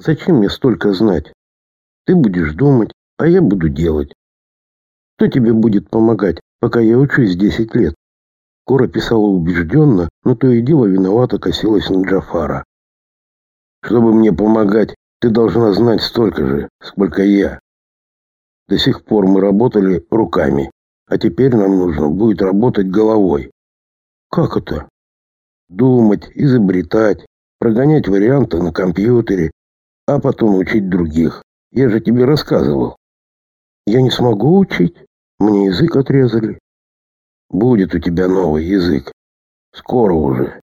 Зачем мне столько знать? Ты будешь думать, а я буду делать. Кто тебе будет помогать, пока я учусь 10 лет? Кора писала убежденно, но то и дело виновато косилась на Джафара. Чтобы мне помогать, ты должна знать столько же, сколько я. До сих пор мы работали руками, а теперь нам нужно будет работать головой. Как это? Думать, изобретать, прогонять варианты на компьютере, а потом учить других. Я же тебе рассказывал. Я не смогу учить. Мне язык отрезали. Будет у тебя новый язык. Скоро уже.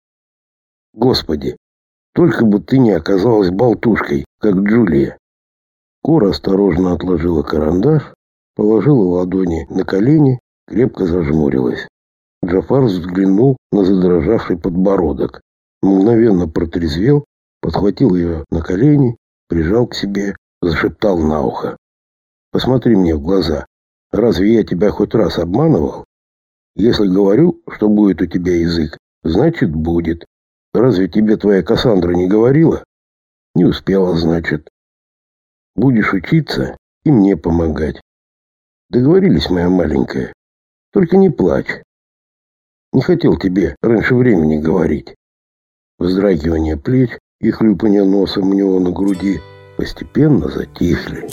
Господи, только бы ты не оказалась болтушкой, как Джулия. Кора осторожно отложила карандаш, положила ладони на колени, крепко зажмурилась. Джафар взглянул на задрожавший подбородок, мгновенно протрезвел, подхватил ее на колени, прижал к себе, зашептал на ухо. «Посмотри мне в глаза. Разве я тебя хоть раз обманывал? Если говорю, что будет у тебя язык, значит будет. Разве тебе твоя Кассандра не говорила? Не успела, значит. Будешь учиться и мне помогать. Договорились, моя маленькая. Только не плачь. Не хотел тебе раньше времени говорить. Вздрагивание плеч и хлюпанье носом у него на груди постепенно затихли.